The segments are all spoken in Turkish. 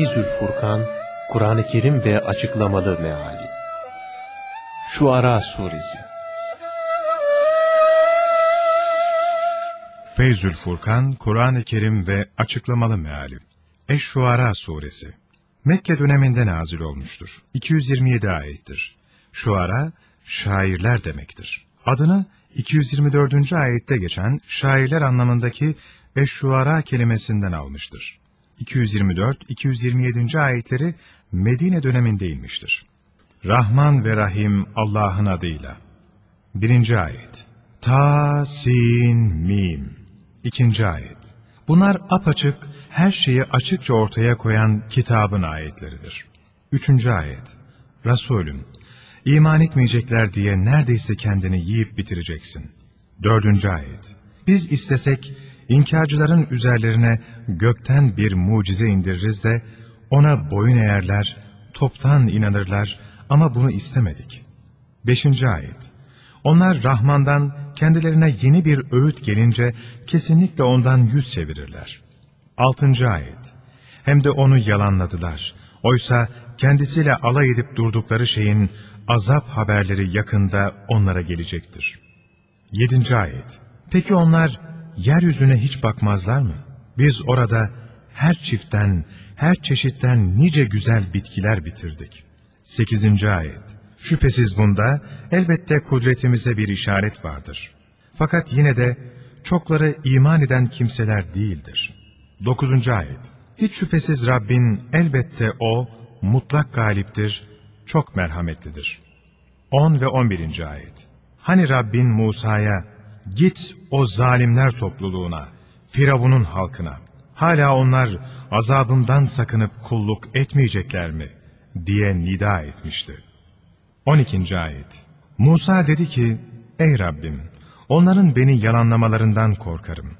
Feyzül Furkan, Kur'an-ı Kerim ve Açıklamalı Meali Şuara Suresi Feyzül Furkan, Kur'an-ı Kerim ve Açıklamalı Meali Eş-Şuara Suresi Mekke döneminde nazil olmuştur. 227 ayettir. Şuara, şairler demektir. Adını 224. ayette geçen şairler anlamındaki Eş-Şuara kelimesinden almıştır. 224-227. ayetleri Medine döneminde inmiştir. Rahman ve Rahim Allah'ın adıyla. Birinci ayet. Ta, sin, mim. İkinci ayet. Bunlar apaçık, her şeyi açıkça ortaya koyan kitabın ayetleridir. Üçüncü ayet. Resulüm, iman etmeyecekler diye neredeyse kendini yiyip bitireceksin. Dördüncü ayet. Biz istesek, inkarcıların üzerlerine gökten bir mucize indiririz de, ona boyun eğerler, toptan inanırlar ama bunu istemedik. Beşinci ayet. Onlar Rahman'dan kendilerine yeni bir öğüt gelince kesinlikle ondan yüz çevirirler. Altıncı ayet. Hem de onu yalanladılar. Oysa kendisiyle alay edip durdukları şeyin azap haberleri yakında onlara gelecektir. Yedinci ayet. Peki onlar yeryüzüne hiç bakmazlar mı? Biz orada her çiftten, her çeşitten nice güzel bitkiler bitirdik. Sekizinci ayet. Şüphesiz bunda elbette kudretimize bir işaret vardır. Fakat yine de çokları iman eden kimseler değildir. Dokuzuncu ayet. Hiç şüphesiz Rabbin elbette O mutlak galiptir, çok merhametlidir. 10 ve 11. ayet. Hani Rabbin Musa'ya git o zalimler topluluğuna, Firavun'un halkına. Hala onlar azabımdan sakınıp kulluk etmeyecekler mi? diye nida etmişti. 12. ayet. Musa dedi ki, ey Rabbim, onların beni yalanlamalarından korkarım.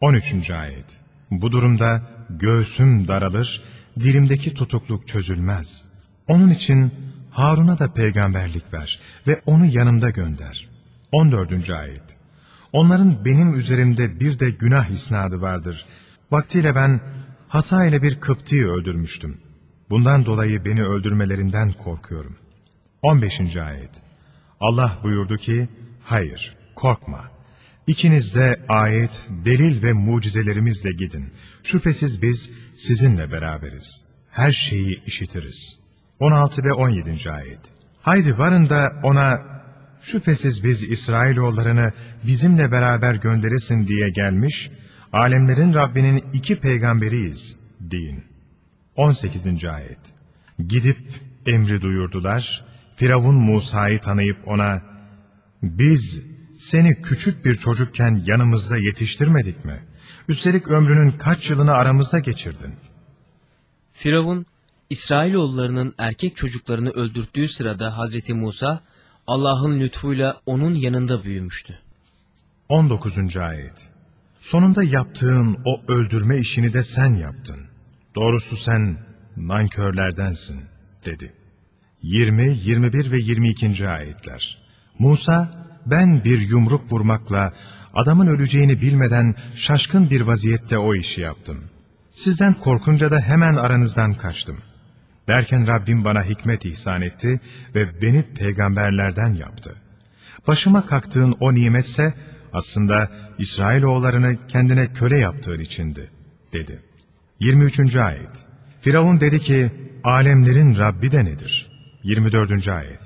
13. ayet. Bu durumda göğsüm daralır, dilimdeki tutukluk çözülmez. Onun için Harun'a da peygamberlik ver ve onu yanımda gönder. 14. ayet. Onların benim üzerimde bir de günah isnadı vardır. Vaktiyle ben hata ile bir Kıpti'yi öldürmüştüm. Bundan dolayı beni öldürmelerinden korkuyorum. 15. ayet. Allah buyurdu ki, hayır, korkma. İkiniz de ayet, delil ve mucizelerimizle gidin. Şüphesiz biz sizinle beraberiz. Her şeyi işitiriz. 16 ve 17. ayet. Haydi varın da ona, şüphesiz biz İsrailoğullarını bizimle beraber gönderesin diye gelmiş, alemlerin Rabbinin iki peygamberiyiz deyin. 18. ayet. Gidip emri duyurdular, Firavun Musa'yı tanıyıp ona, biz seni küçük bir çocukken yanımızda yetiştirmedik mi? Üstelik ömrünün kaç yılını aramızda geçirdin? Firavun, İsrailoğullarının erkek çocuklarını öldürttüğü sırada Hazreti Musa, Allah'ın lütfuyla onun yanında büyümüştü. 19. ayet. Sonunda yaptığın o öldürme işini de sen yaptın. Doğrusu sen nankörlerdensin, dedi. 20, 21 ve 22. ayetler. Musa, ben bir yumruk vurmakla adamın öleceğini bilmeden şaşkın bir vaziyette o işi yaptım. Sizden korkunca da hemen aranızdan kaçtım. Derken Rabbim bana hikmet ihsan etti ve beni peygamberlerden yaptı. Başıma kalktığın o nimetse aslında İsrailoğullarını kendine köle yaptığın içindi, dedi. 23. ayet. Firavun dedi ki, alemlerin Rabbi de nedir? 24. ayet.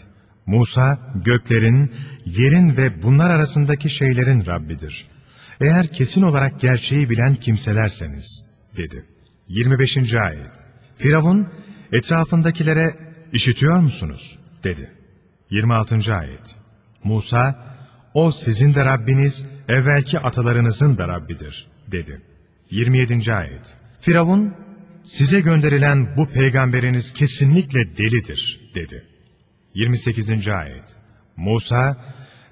Musa, göklerin, yerin ve bunlar arasındaki şeylerin Rabbidir. Eğer kesin olarak gerçeği bilen kimselerseniz, dedi. 25. ayet. Firavun, etrafındakilere, işitiyor musunuz? dedi. 26. ayet. Musa, o sizin de Rabbiniz, evvelki atalarınızın da Rabbidir, dedi. 27. ayet. Firavun, size gönderilen bu peygamberiniz kesinlikle delidir, dedi. 28. ayet. Musa,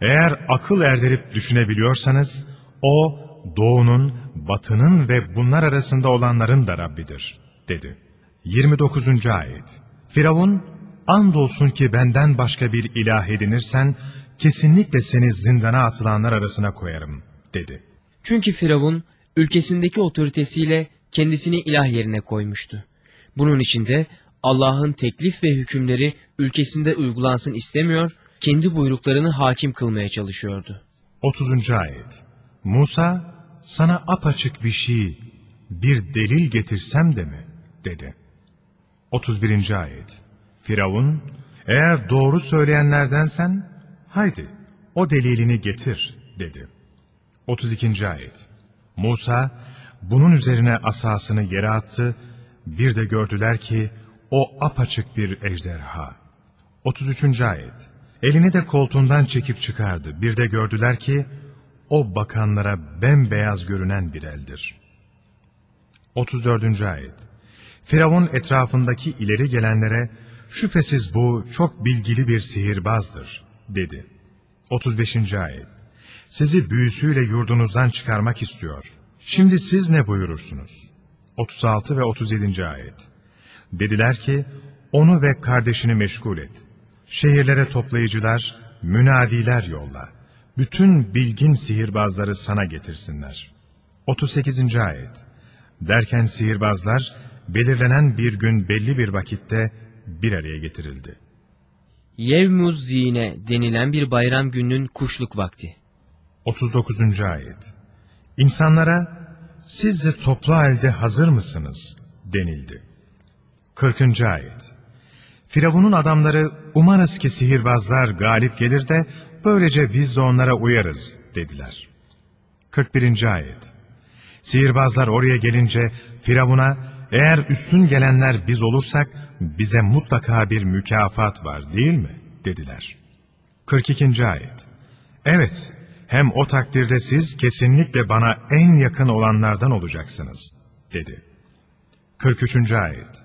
eğer akıl erdirip düşünebiliyorsanız, o doğunun, batının ve bunlar arasında olanların da Rabbidir, dedi. 29. ayet. Firavun, andolsun ki benden başka bir ilah edinirsen, kesinlikle seni zindana atılanlar arasına koyarım, dedi. Çünkü Firavun, ülkesindeki otoritesiyle kendisini ilah yerine koymuştu. Bunun için de Allah'ın teklif ve hükümleri ülkesinde uygulansın istemiyor, kendi buyruklarını hakim kılmaya çalışıyordu. 30. Ayet Musa, sana apaçık bir şey, bir delil getirsem de mi? dedi. 31. Ayet Firavun, eğer doğru söyleyenlerdensen, haydi o delilini getir, dedi. 32. Ayet Musa, bunun üzerine asasını yere attı, bir de gördüler ki, o apaçık bir ejderha. 33. Ayet Elini de koltuğundan çekip çıkardı. Bir de gördüler ki, o bakanlara bembeyaz görünen bir eldir. 34. Ayet Firavun etrafındaki ileri gelenlere, şüphesiz bu çok bilgili bir sihirbazdır, dedi. 35. Ayet Sizi büyüsüyle yurdunuzdan çıkarmak istiyor. Şimdi siz ne buyurursunuz? 36 ve 37. Ayet Dediler ki, onu ve kardeşini meşgul et. Şehirlere toplayıcılar, münadiler yolla. Bütün bilgin sihirbazları sana getirsinler. 38. Ayet Derken sihirbazlar, belirlenen bir gün belli bir vakitte bir araya getirildi. Yevmuz Zine denilen bir bayram gününün kuşluk vakti. 39. Ayet İnsanlara, siz de toplu halde hazır mısınız? denildi. 40. Ayet Firavun'un adamları, umarız ki sihirbazlar galip gelir de, böylece biz de onlara uyarız, dediler. 41. Ayet Sihirbazlar oraya gelince, Firavun'a, eğer üstün gelenler biz olursak, bize mutlaka bir mükafat var değil mi? dediler. 42. Ayet Evet, hem o takdirde siz kesinlikle bana en yakın olanlardan olacaksınız, dedi. 43. Ayet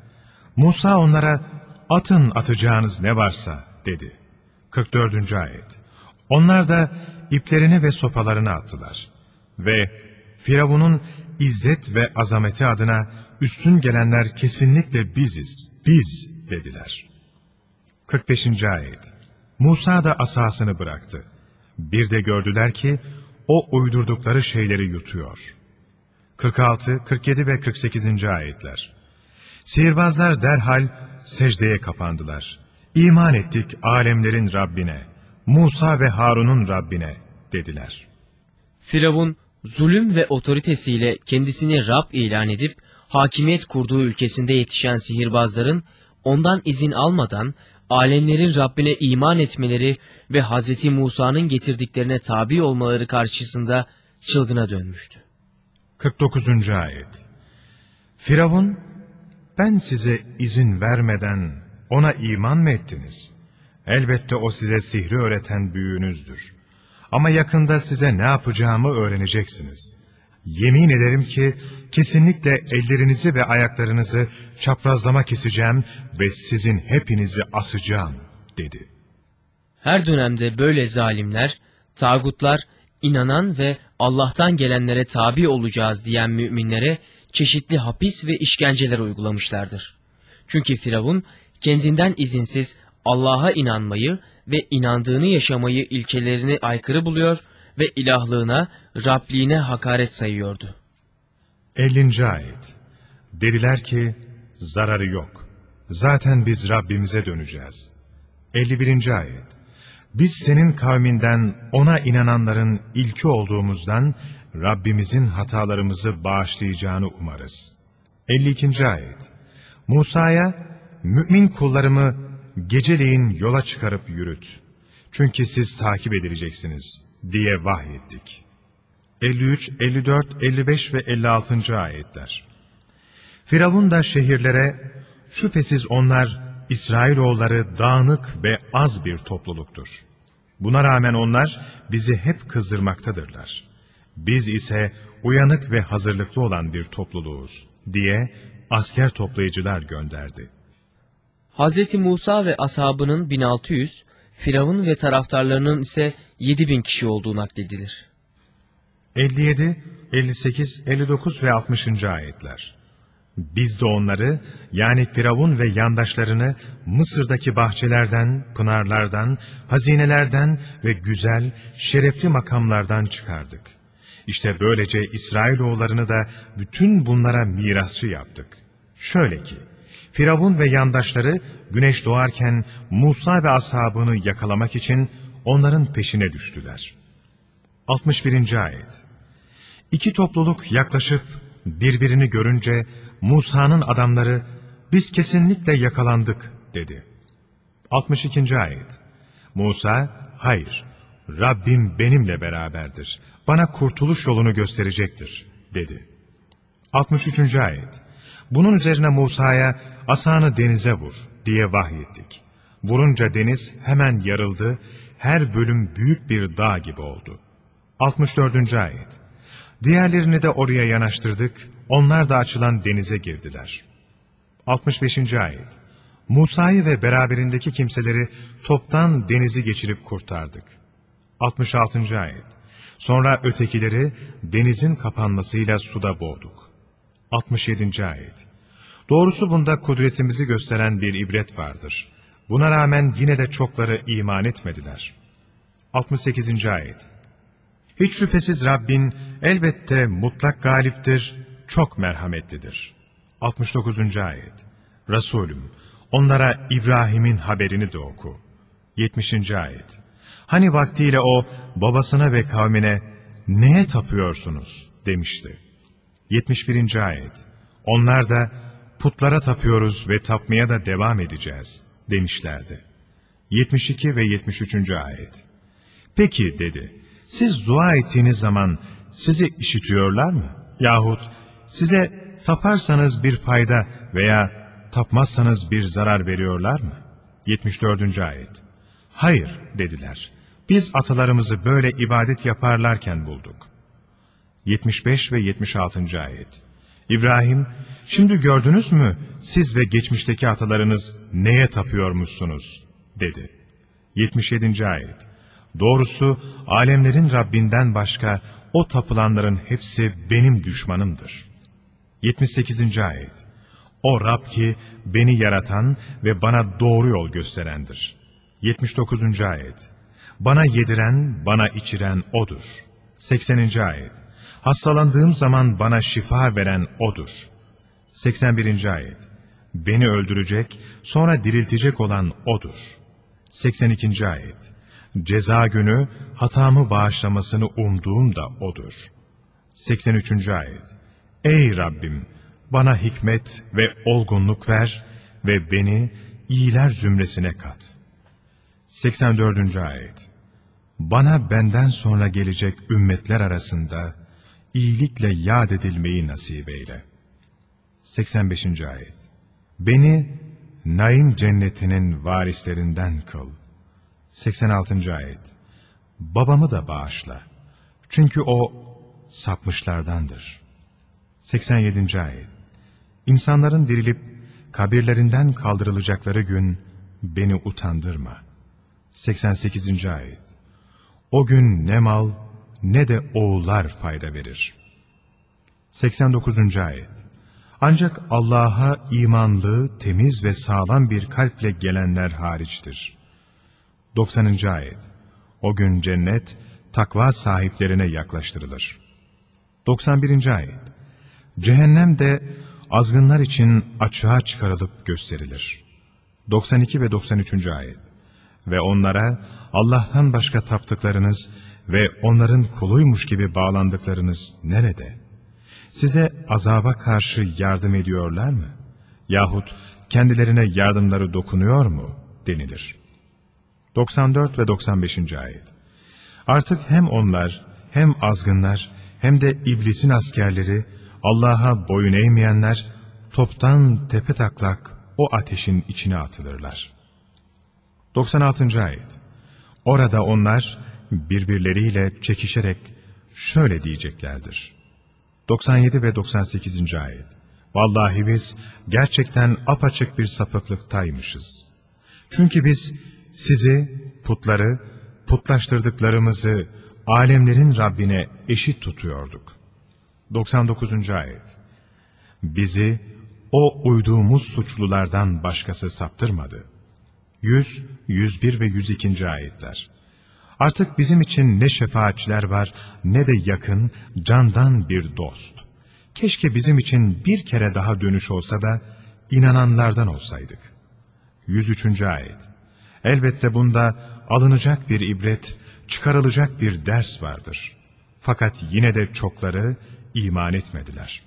Musa onlara, atın atacağınız ne varsa, dedi. 44. Ayet Onlar da iplerini ve sopalarını attılar. Ve Firavun'un izzet ve azameti adına üstün gelenler kesinlikle biziz, biz dediler. 45. Ayet Musa da asasını bıraktı. Bir de gördüler ki o uydurdukları şeyleri yutuyor. 46, 47 ve 48. ayetler Sihirbazlar derhal secdeye kapandılar. İman ettik alemlerin Rabbine, Musa ve Harun'un Rabbine dediler. Firavun zulüm ve otoritesiyle kendisini Rab ilan edip hakimiyet kurduğu ülkesinde yetişen sihirbazların ondan izin almadan alemlerin Rabbine iman etmeleri ve Hz. Musa'nın getirdiklerine tabi olmaları karşısında çılgına dönmüştü. 49. Ayet Firavun, ben size izin vermeden ona iman mı ettiniz? Elbette o size sihri öğreten büyüğünüzdür. Ama yakında size ne yapacağımı öğreneceksiniz. Yemin ederim ki kesinlikle ellerinizi ve ayaklarınızı çaprazlama keseceğim ve sizin hepinizi asacağım dedi. Her dönemde böyle zalimler, tağutlar, inanan ve Allah'tan gelenlere tabi olacağız diyen müminlere çeşitli hapis ve işkenceler uygulamışlardır. Çünkü Firavun kendinden izinsiz Allah'a inanmayı ve inandığını yaşamayı ilkelerini aykırı buluyor ve ilahlığına, Rabliğine hakaret sayıyordu. 50. Ayet Dediler ki, zararı yok. Zaten biz Rabbimize döneceğiz. 51. Ayet Biz senin kavminden ona inananların ilki olduğumuzdan Rabbimizin hatalarımızı bağışlayacağını umarız. 52. Ayet Musa'ya, mümin kullarımı geceleyin yola çıkarıp yürüt. Çünkü siz takip edileceksiniz diye vahyettik. 53, 54, 55 ve 56. ayetler. Firavun da şehirlere, şüphesiz onlar İsrailoğulları dağınık ve az bir topluluktur. Buna rağmen onlar bizi hep kızdırmaktadırlar. Biz ise uyanık ve hazırlıklı olan bir topluluğuz diye asker toplayıcılar gönderdi. Hz. Musa ve ashabının 1600, Firavun ve taraftarlarının ise 7000 kişi olduğu nakledilir. 57, 58, 59 ve 60. ayetler. Biz de onları yani Firavun ve yandaşlarını Mısır'daki bahçelerden, pınarlardan, hazinelerden ve güzel, şerefli makamlardan çıkardık. İşte böylece İsrailoğullarını da bütün bunlara mirasçı yaptık. Şöyle ki, Firavun ve yandaşları güneş doğarken Musa ve ashabını yakalamak için onların peşine düştüler. 61. Ayet İki topluluk yaklaşıp birbirini görünce Musa'nın adamları biz kesinlikle yakalandık dedi. 62. Ayet Musa hayır Rabbim benimle beraberdir bana kurtuluş yolunu gösterecektir dedi. 63. Ayet Bunun üzerine Musa'ya asanı denize vur diye vahyettik. Vurunca deniz hemen yarıldı, her bölüm büyük bir dağ gibi oldu. 64. Ayet Diğerlerini de oraya yanaştırdık, onlar da açılan denize girdiler. 65. Ayet Musa'yı ve beraberindeki kimseleri toptan denizi geçirip kurtardık. 66. Ayet Sonra ötekileri denizin kapanmasıyla suda boğduk. 67. Ayet Doğrusu bunda kudretimizi gösteren bir ibret vardır. Buna rağmen yine de çokları iman etmediler. 68. Ayet Hiç şüphesiz Rabbin elbette mutlak galiptir, çok merhametlidir. 69. Ayet Resulüm, onlara İbrahim'in haberini de oku. 70. Ayet Hani vaktiyle o babasına ve kavmine neye tapıyorsunuz demişti. 71. Ayet Onlar da putlara tapıyoruz ve tapmaya da devam edeceğiz demişlerdi. 72 ve 73. Ayet Peki dedi, siz dua ettiğiniz zaman sizi işitiyorlar mı? Yahut size taparsanız bir fayda veya tapmazsanız bir zarar veriyorlar mı? 74. Ayet Hayır dediler. Biz atalarımızı böyle ibadet yaparlarken bulduk. 75 ve 76. Ayet İbrahim, şimdi gördünüz mü siz ve geçmişteki atalarınız neye tapıyormuşsunuz? dedi. 77. Ayet Doğrusu alemlerin Rabbinden başka o tapılanların hepsi benim düşmanımdır. 78. Ayet O Rab ki beni yaratan ve bana doğru yol gösterendir. 79. Ayet bana yediren, bana içiren O'dur. 80. Ayet Hastalandığım zaman bana şifa veren O'dur. 81. Ayet Beni öldürecek, sonra diriltecek olan O'dur. 82. Ayet Ceza günü hatamı bağışlamasını umduğum da O'dur. 83. Ayet Ey Rabbim! Bana hikmet ve olgunluk ver ve beni iyiler zümresine kat. 84. Ayet Bana benden sonra gelecek ümmetler arasında iyilikle yad edilmeyi nasip eyle. 85. Ayet Beni naim cennetinin varislerinden kıl. 86. Ayet Babamı da bağışla. Çünkü o sapmışlardandır. 87. Ayet İnsanların dirilip kabirlerinden kaldırılacakları gün beni utandırma. 88. Ayet O gün ne mal ne de oğullar fayda verir. 89. Ayet Ancak Allah'a imanlı, temiz ve sağlam bir kalple gelenler hariçtir. 90. Ayet O gün cennet, takva sahiplerine yaklaştırılır. 91. Ayet Cehennem de azgınlar için açığa çıkarılıp gösterilir. 92 ve 93. Ayet ve onlara Allah'tan başka taptıklarınız ve onların kuluymuş gibi bağlandıklarınız nerede? Size azaba karşı yardım ediyorlar mı? Yahut kendilerine yardımları dokunuyor mu? denilir. 94 ve 95. Ayet Artık hem onlar, hem azgınlar, hem de iblisin askerleri, Allah'a boyun eğmeyenler, toptan tepe taklak o ateşin içine atılırlar. 96. Ayet Orada onlar birbirleriyle çekişerek şöyle diyeceklerdir. 97 ve 98. Ayet Vallahi biz gerçekten apaçık bir sapıklıktaymışız. Çünkü biz sizi, putları, putlaştırdıklarımızı alemlerin Rabbine eşit tutuyorduk. 99. Ayet Bizi o uyduğumuz suçlulardan başkası saptırmadı. 100, 101 ve 102. ayetler. Artık bizim için ne şefaatçiler var ne de yakın, candan bir dost. Keşke bizim için bir kere daha dönüş olsa da inananlardan olsaydık. 103. Ayet Elbette bunda alınacak bir ibret, çıkarılacak bir ders vardır. Fakat yine de çokları iman etmediler.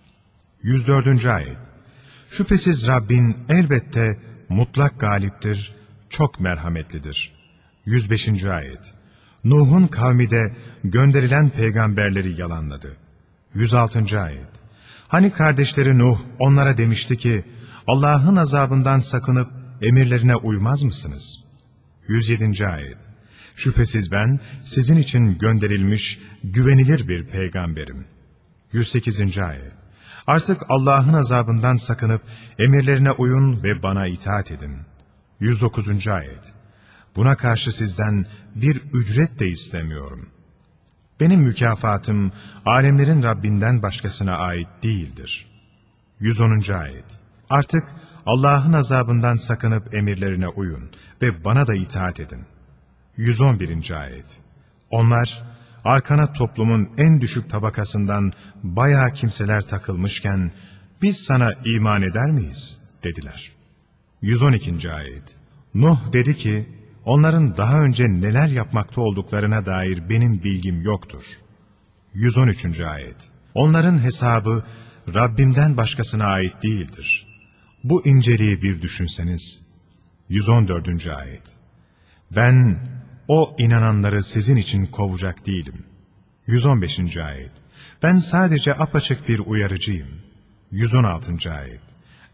104. Ayet Şüphesiz Rabbin elbette mutlak galiptir, çok merhametlidir. 105. Ayet Nuh'un kavmi de gönderilen peygamberleri yalanladı. 106. Ayet Hani kardeşleri Nuh onlara demişti ki, Allah'ın azabından sakınıp emirlerine uymaz mısınız? 107. Ayet Şüphesiz ben sizin için gönderilmiş güvenilir bir peygamberim. 108. Ayet Artık Allah'ın azabından sakınıp emirlerine uyun ve bana itaat edin. 109. Ayet Buna karşı sizden bir ücret de istemiyorum. Benim mükafatım alemlerin Rabbinden başkasına ait değildir. 110. Ayet Artık Allah'ın azabından sakınıp emirlerine uyun ve bana da itaat edin. 111. Ayet Onlar arkana toplumun en düşük tabakasından bayağı kimseler takılmışken biz sana iman eder miyiz? dediler. 112. Ayet Nuh dedi ki, onların daha önce neler yapmakta olduklarına dair benim bilgim yoktur. 113. Ayet Onların hesabı Rabbimden başkasına ait değildir. Bu inceliği bir düşünseniz. 114. Ayet Ben o inananları sizin için kovacak değilim. 115. Ayet Ben sadece apaçık bir uyarıcıyım. 116. Ayet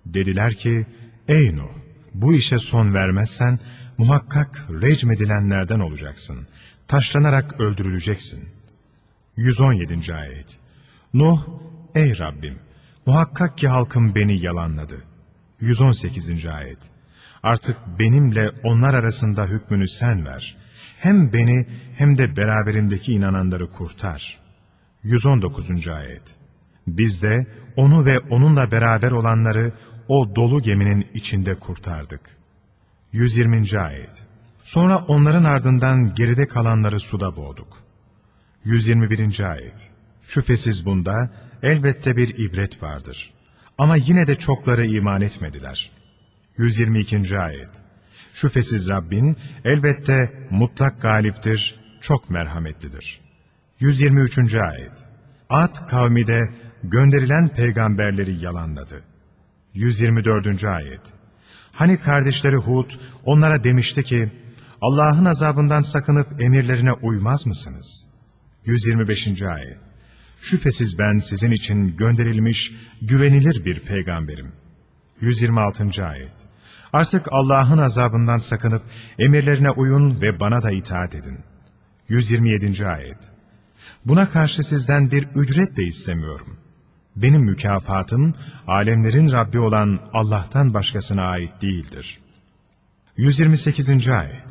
Dediler ki, Ey Nuh! Bu işe son vermezsen, muhakkak recmedilenlerden olacaksın. Taşlanarak öldürüleceksin. 117. Ayet Nuh, ey Rabbim! Muhakkak ki halkım beni yalanladı. 118. Ayet Artık benimle onlar arasında hükmünü sen ver. Hem beni hem de beraberimdeki inananları kurtar. 119. Ayet Biz de onu ve onunla beraber olanları o dolu geminin içinde kurtardık. 120. Ayet Sonra onların ardından geride kalanları suda boğduk. 121. Ayet Şüphesiz bunda elbette bir ibret vardır. Ama yine de çokları iman etmediler. 122. Ayet Şüphesiz Rabbin elbette mutlak galiptir, çok merhametlidir. 123. Ayet Ad kavmi de gönderilen peygamberleri yalanladı. 124. Ayet Hani kardeşleri Hud onlara demişti ki, Allah'ın azabından sakınıp emirlerine uymaz mısınız? 125. Ayet Şüphesiz ben sizin için gönderilmiş güvenilir bir peygamberim. 126. Ayet Artık Allah'ın azabından sakınıp emirlerine uyun ve bana da itaat edin. 127. Ayet Buna karşı sizden bir ücret de istemiyorum. Benim mükafatım alemlerin Rabbi olan Allah'tan başkasına ait değildir. 128. Ayet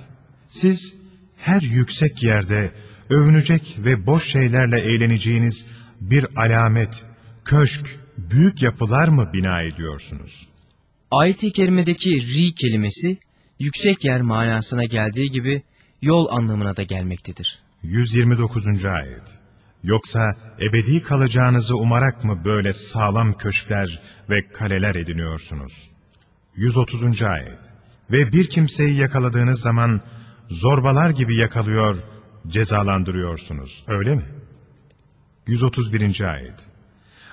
Siz her yüksek yerde övünecek ve boş şeylerle eğleneceğiniz bir alamet, köşk, büyük yapılar mı bina ediyorsunuz? Ayet-i kerimedeki ri kelimesi yüksek yer manasına geldiği gibi yol anlamına da gelmektedir. 129. Ayet Yoksa ebedi kalacağınızı umarak mı böyle sağlam köşkler ve kaleler ediniyorsunuz? 130. Ayet Ve bir kimseyi yakaladığınız zaman zorbalar gibi yakalıyor, cezalandırıyorsunuz, öyle mi? 131. Ayet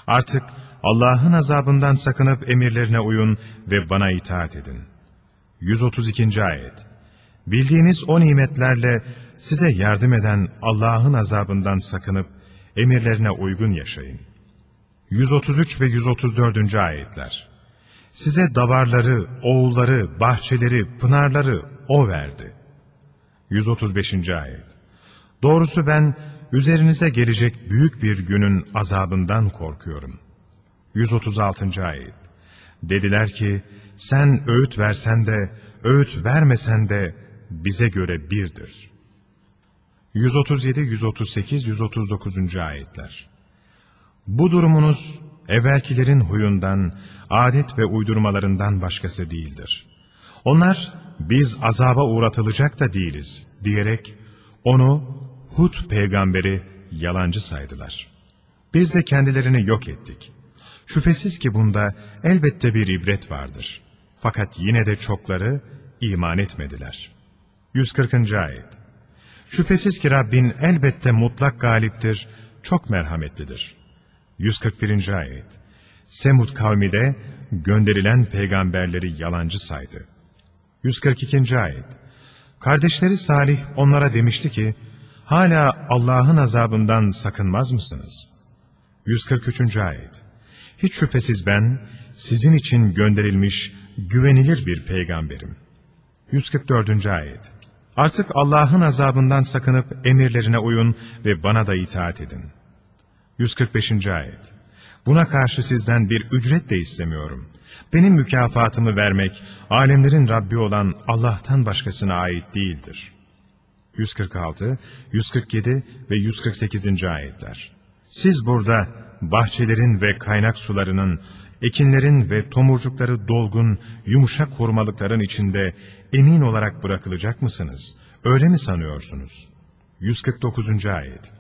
Artık Allah'ın azabından sakınıp emirlerine uyun ve bana itaat edin. 132. Ayet Bildiğiniz o nimetlerle size yardım eden Allah'ın azabından sakınıp emirlerine uygun yaşayın. 133 ve 134. ayetler Size davarları, oğulları, bahçeleri, pınarları O verdi. 135. ayet Doğrusu ben üzerinize gelecek büyük bir günün azabından korkuyorum. 136. ayet Dediler ki, sen öğüt versen de, öğüt vermesen de bize göre birdir. 137, 138, 139. ayetler Bu durumunuz, evvelkilerin huyundan, adet ve uydurmalarından başkası değildir. Onlar, biz azaba uğratılacak da değiliz, diyerek, onu, Hud peygamberi, yalancı saydılar. Biz de kendilerini yok ettik. Şüphesiz ki bunda elbette bir ibret vardır. Fakat yine de çokları iman etmediler. 140. Ayet Şüphesiz ki Rabbin elbette mutlak galiptir, çok merhametlidir. 141. Ayet Semud kavmi de gönderilen peygamberleri yalancı saydı. 142. Ayet Kardeşleri Salih onlara demişti ki, hala Allah'ın azabından sakınmaz mısınız? 143. Ayet Hiç şüphesiz ben, sizin için gönderilmiş, güvenilir bir peygamberim. 144. Ayet Artık Allah'ın azabından sakınıp emirlerine uyun ve bana da itaat edin. 145. Ayet Buna karşı sizden bir ücret de istemiyorum. Benim mükafatımı vermek, alemlerin Rabbi olan Allah'tan başkasına ait değildir. 146, 147 ve 148. ayetler. Siz burada bahçelerin ve kaynak sularının, ekinlerin ve tomurcukları dolgun, yumuşak hurmalıkların içinde emin olarak bırakılacak mısınız? Öyle mi sanıyorsunuz? 149. ayet.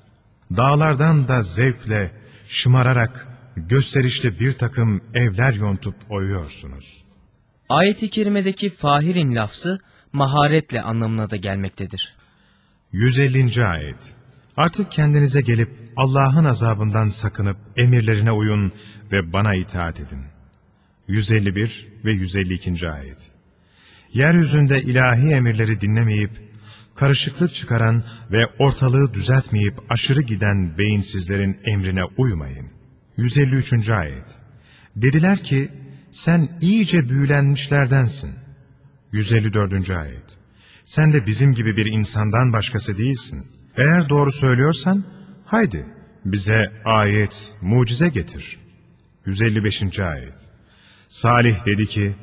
Dağlardan da zevkle, şımararak, gösterişli bir takım evler yontup oyuyorsunuz. Ayet-i kerimedeki fahirin lafzı maharetle anlamına da gelmektedir. 150. ayet. Artık kendinize gelip Allah'ın azabından sakınıp emirlerine uyun ve bana itaat edin. 151 ve 152. ayet. Yeryüzünde ilahi emirleri dinlemeyip, karışıklık çıkaran ve ortalığı düzeltmeyip aşırı giden beyinsizlerin emrine uymayın. 153. ayet. Dediler ki, sen iyice büyülenmişlerdensin. 154. ayet. Sen de bizim gibi bir insandan başkası değilsin. Eğer doğru söylüyorsan, haydi bize ayet, mucize getir. 155. ayet. Salih dedi ki,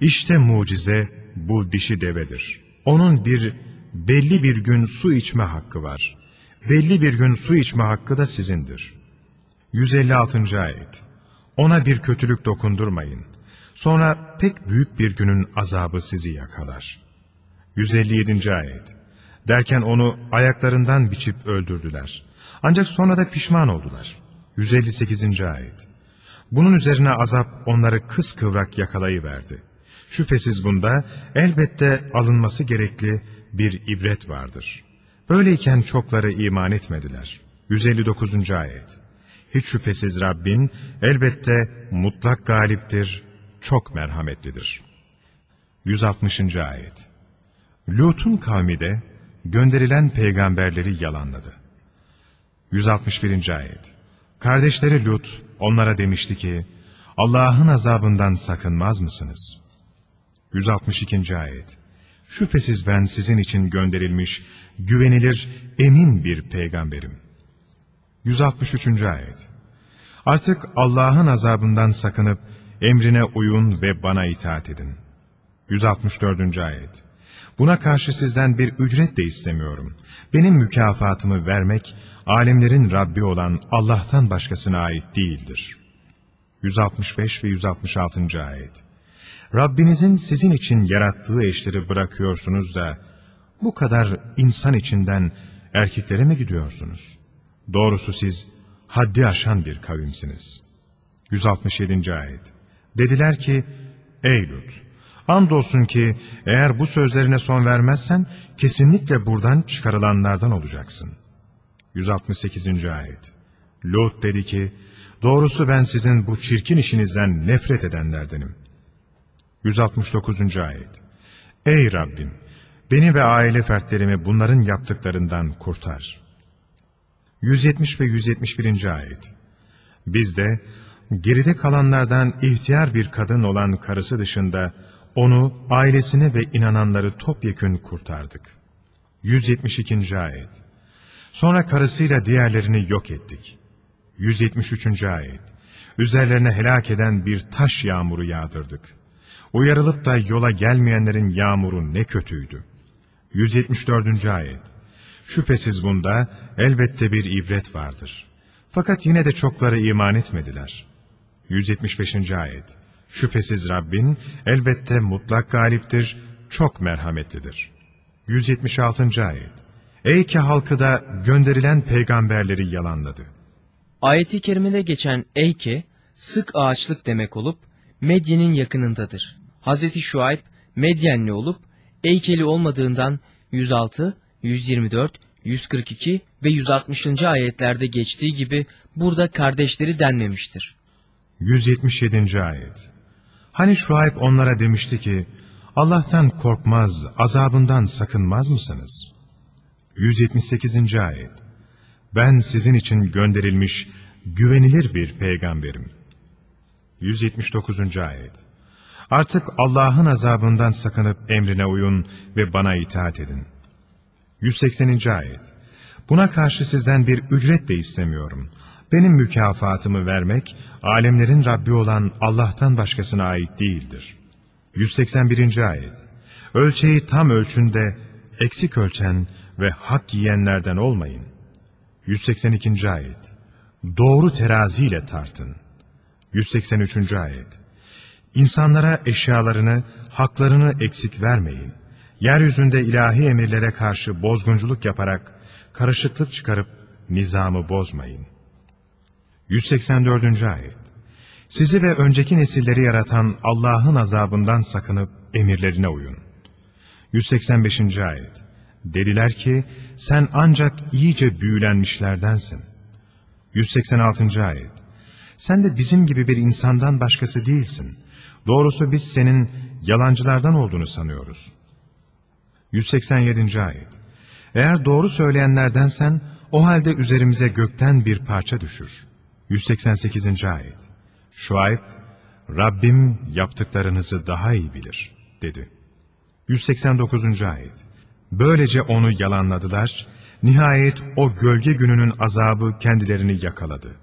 işte mucize bu dişi devedir. Onun bir belli bir gün su içme hakkı var. Belli bir gün su içme hakkı da sizindir. 156. ayet. Ona bir kötülük dokundurmayın. Sonra pek büyük bir günün azabı sizi yakalar. 157. ayet. Derken onu ayaklarından biçip öldürdüler. Ancak sonra da pişman oldular. 158. ayet. Bunun üzerine azap onları kıskıvrak yakalayıverdi. Şüphesiz bunda elbette alınması gerekli bir ibret vardır. Böyleyken çokları iman etmediler. 159. ayet. Hiç şüphesiz Rabbin elbette mutlak galiptir, çok merhametlidir. 160. ayet. Lut'un kavmi de gönderilen peygamberleri yalanladı. 161. ayet. Kardeşleri Lut onlara demişti ki, Allah'ın azabından sakınmaz mısınız? 162. ayet. Şüphesiz ben sizin için gönderilmiş, güvenilir, emin bir peygamberim. 163. ayet. Artık Allah'ın azabından sakınıp emrine uyun ve bana itaat edin. 164. ayet. Buna karşı sizden bir ücret de istemiyorum. Benim mükafatımı vermek, alemlerin Rabbi olan Allah'tan başkasına ait değildir. 165 ve 166. ayet. Rabbinizin sizin için yarattığı eşleri bırakıyorsunuz da, bu kadar insan içinden erkeklere mi gidiyorsunuz? Doğrusu siz haddi aşan bir kavimsiniz. 167. ayet. Dediler ki, ey Lut, andolsun ki eğer bu sözlerine son vermezsen kesinlikle buradan çıkarılanlardan olacaksın. 168. ayet. Lut dedi ki, doğrusu ben sizin bu çirkin işinizden nefret edenlerdenim. 169. ayet. Ey Rabbim! Beni ve aile fertlerimi bunların yaptıklarından kurtar. 170 ve 171. ayet. Biz de geride kalanlardan ihtiyar bir kadın olan karısı dışında onu, ailesini ve inananları topyekün kurtardık. 172. ayet. Sonra karısıyla diğerlerini yok ettik. 173. ayet. Üzerlerine helak eden bir taş yağmuru yağdırdık. Uyarılıp da yola gelmeyenlerin yağmuru ne kötüydü. 174. ayet. Şüphesiz bunda elbette bir ibret vardır. Fakat yine de çokları iman etmediler. 175. ayet. Şüphesiz Rabbin elbette mutlak galiptir, çok merhametlidir. 176. ayet. Ey ki halkı da gönderilen peygamberleri yalanladı. Ayet-i kerimede geçen Eyke, sık ağaçlık demek olup Medyen'in yakınındadır. Hazreti Şuayb Medyenli olup Eykeli olmadığından 106, 124, 142 ve 160. ayetlerde geçtiği gibi burada kardeşleri denmemiştir. 177. ayet. Hani Şuayb onlara demişti ki, Allah'tan korkmaz, azabından sakınmaz mısınız? 178. ayet. Ben sizin için gönderilmiş, güvenilir bir peygamberim. 179. ayet. Artık Allah'ın azabından sakınıp emrine uyun ve bana itaat edin. 180. ayet. Buna karşı sizden bir ücret de istemiyorum. Benim mükafatımı vermek, alemlerin Rabbi olan Allah'tan başkasına ait değildir. 181. ayet. Ölçeği tam ölçünde, eksik ölçen ve hak yiyenlerden olmayın. 182. ayet. Doğru teraziyle tartın. 183. ayet. İnsanlara eşyalarını, haklarını eksik vermeyin. Yeryüzünde ilahi emirlere karşı bozgunculuk yaparak, karışıklık çıkarıp nizamı bozmayın. 184. ayet. Sizi ve önceki nesilleri yaratan Allah'ın azabından sakınıp emirlerine uyun. 185. ayet. Dediler ki, sen ancak iyice büyülenmişlerdensin. 186. ayet. Sen de bizim gibi bir insandan başkası değilsin. Doğrusu biz senin yalancılardan olduğunu sanıyoruz. 187. ayet. Eğer doğru söyleyenlerdensen, o halde üzerimize gökten bir parça düşür. 188. ayet. Şuayb, Rabbim yaptıklarınızı daha iyi bilir, dedi. 189. ayet. Böylece onu yalanladılar, nihayet o gölge gününün azabı kendilerini yakaladı.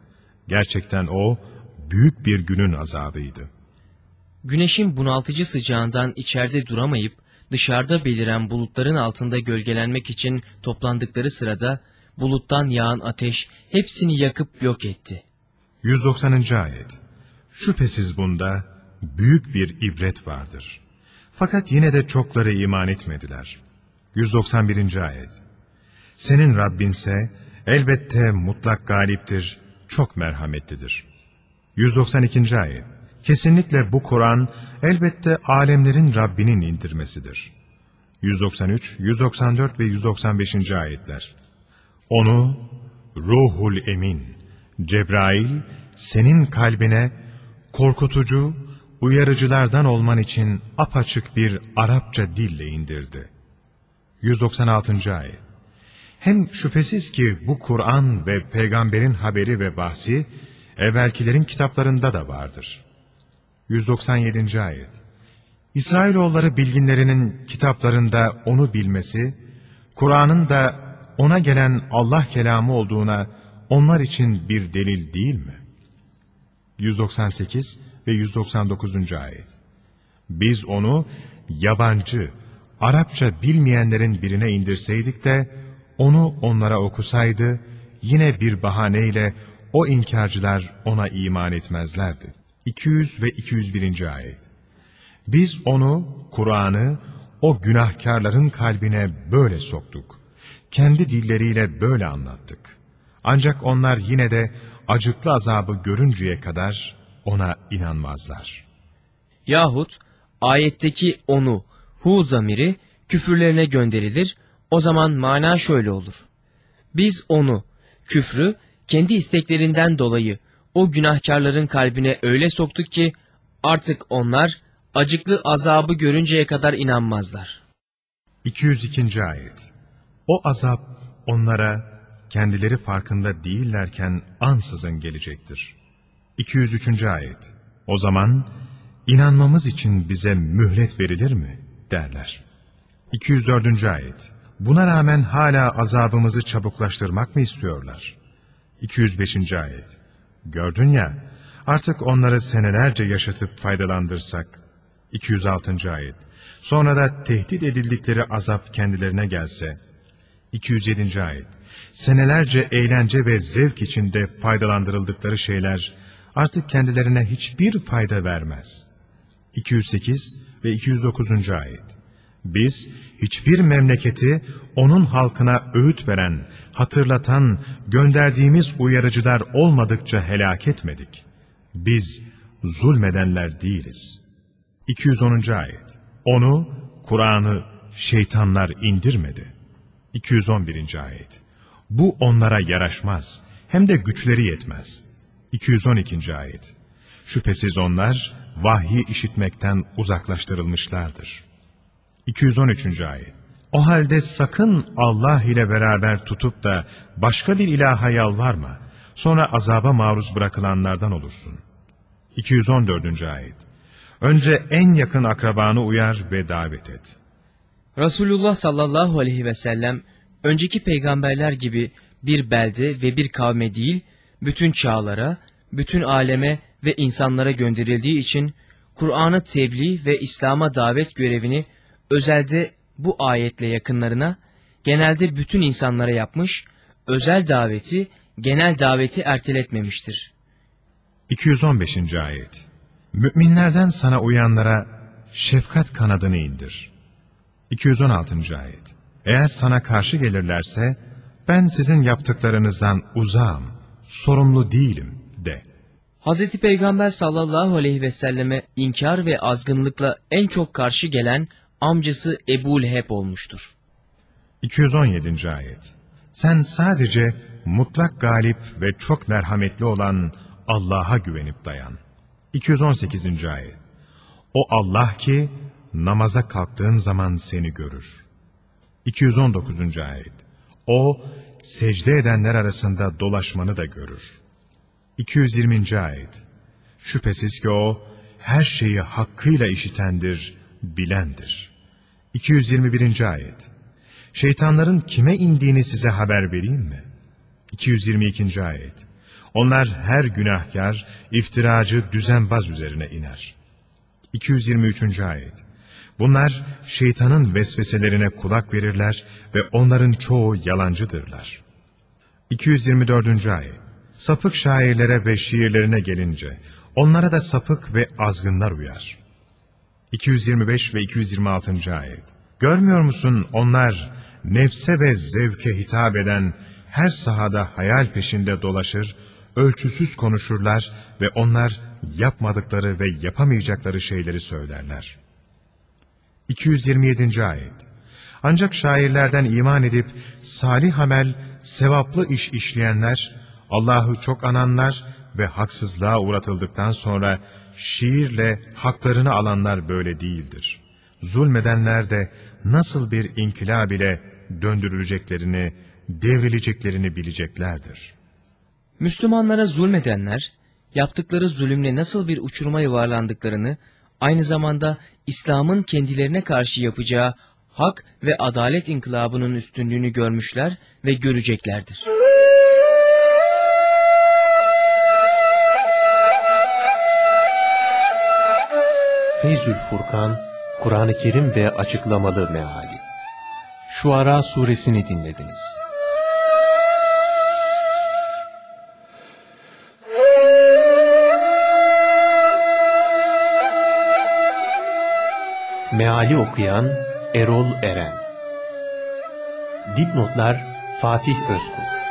Gerçekten o, büyük bir günün azabıydı. Güneşin bunaltıcı sıcağından içeride duramayıp dışarıda beliren bulutların altında gölgelenmek için toplandıkları sırada buluttan yağan ateş hepsini yakıp yok etti. 190. ayet. Şüphesiz bunda büyük bir ibret vardır. Fakat yine de çokları iman etmediler. 191. ayet. Senin Rabbinse elbette mutlak galiptir, çok merhametlidir. 192. ayet. Kesinlikle bu Kur'an elbette alemlerin Rabbinin indirmesidir. 193, 194 ve 195. ayetler. Onu Ruhul Emin, Cebrail senin kalbine korkutucu, uyarıcılardan olman için apaçık bir Arapça dille indirdi. 196. ayet. Hem şüphesiz ki bu Kur'an ve peygamberin haberi ve bahsi evvelkilerin kitaplarında da vardır. 197. ayet. İsrailoğulları bilginlerinin kitaplarında onu bilmesi, Kur'an'ın da ona gelen Allah kelamı olduğuna onlar için bir delil değil mi? 198 ve 199. ayet. Biz onu yabancı, Arapça bilmeyenlerin birine indirseydik de, onu onlara okusaydı, yine bir bahaneyle o inkarcılar ona iman etmezlerdi. 200 ve 201. ayet. Biz onu, Kur'an'ı, o günahkarların kalbine böyle soktuk. Kendi dilleriyle böyle anlattık. Ancak onlar yine de acıklı azabı görünceye kadar ona inanmazlar. Yahut ayetteki onu, hu zamiri küfürlerine gönderilir, o zaman mana şöyle olur. Biz onu, küfrü, kendi isteklerinden dolayı o günahkarların kalbine öyle soktuk ki artık onlar acıklı azabı görünceye kadar inanmazlar. 202. ayet. O azap onlara kendileri farkında değillerken ansızın gelecektir. 203. ayet. O zaman inanmamız için bize mühlet verilir mi derler. 204. ayet. Buna rağmen hala azabımızı çabuklaştırmak mı istiyorlar? 205. ayet. Gördün ya, artık onları senelerce yaşatıp faydalandırsak. 206. ayet. Sonra da tehdit edildikleri azap kendilerine gelse. 207. ayet. Senelerce eğlence ve zevk içinde faydalandırıldıkları şeyler artık kendilerine hiçbir fayda vermez. 208 ve 209. ayet. Biz hiçbir memleketi onun halkına öğüt veren, hatırlatan, gönderdiğimiz uyarıcılar olmadıkça helak etmedik. Biz zulmedenler değiliz. 210. ayet. Onu, Kur'an'ı şeytanlar indirmedi. 211. ayet. Bu onlara yaraşmaz, hem de güçleri yetmez. 212. ayet. Şüphesiz onlar vahyi işitmekten uzaklaştırılmışlardır. 213. ayet. O halde sakın Allah ile beraber tutup da başka bir ilaha yalvarma. Sonra azaba maruz bırakılanlardan olursun. 214. ayet. Önce en yakın akrabanı uyar ve davet et. Resulullah sallallahu aleyhi ve sellem önceki peygamberler gibi bir belde ve bir kavme değil, bütün çağlara, bütün aleme ve insanlara gönderildiği için Kur'an'ı tebliğ ve İslam'a davet görevini özelde bu ayetle yakınlarına, genelde bütün insanlara yapmış, özel daveti, genel daveti erteletmemiştir. 215. ayet. Müminlerden sana uyanlara şefkat kanadını indir. 216. ayet. Eğer sana karşı gelirlerse ben sizin yaptıklarınızdan uzağım, sorumlu değilim de. Hz. Peygamber sallallahu aleyhi ve selleme inkar ve azgınlıkla en çok karşı gelen amcası Ebu Leheb olmuştur. 217. ayet. Sen sadece mutlak galip ve çok merhametli olan Allah'a güvenip dayan. 218. ayet. O Allah ki namaza kalktığın zaman seni görür. 219. ayet. O secde edenler arasında dolaşmanı da görür. 220. ayet. Şüphesiz ki o her şeyi hakkıyla işitendir, bilendir. 221. ayet. Şeytanların kime indiğini size haber vereyim mi? 222. ayet. Onlar her günahkar, iftiracı, düzenbaz üzerine iner. 223. ayet. Bunlar şeytanın vesveselerine kulak verirler ve onların çoğu yalancıdırlar. 224. ayet. Sapık şairlere ve şiirlerine gelince, onlara da sapık ve azgınlar uyar. 225 ve 226. ayet. Görmüyor musun onlar nefse ve zevke hitap eden her sahada hayal peşinde dolaşır, ölçüsüz konuşurlar ve onlar yapmadıkları ve yapamayacakları şeyleri söylerler. 227. ayet. Ancak şairlerden iman edip salih amel, sevaplı iş işleyenler, Allah'ı çok ananlar ve haksızlığa uğratıldıktan sonra şiirle haklarını alanlar böyle değildir. Zulmedenler de nasıl bir inkılap ile döndürüleceklerini, devrileceklerini bileceklerdir. Müslümanlara zulmedenler, yaptıkları zulümle nasıl bir uçuruma yuvarlandıklarını, aynı zamanda İslam'ın kendilerine karşı yapacağı hak ve adalet inkılabının üstünlüğünü görmüşler ve göreceklerdir. Feyzül Furkan, Kur'an-ı Kerim ve açıklamalı meali. Şuara suresini dinlediniz. Meali okuyan Erol Eren Dipnotlar Fatih Özkul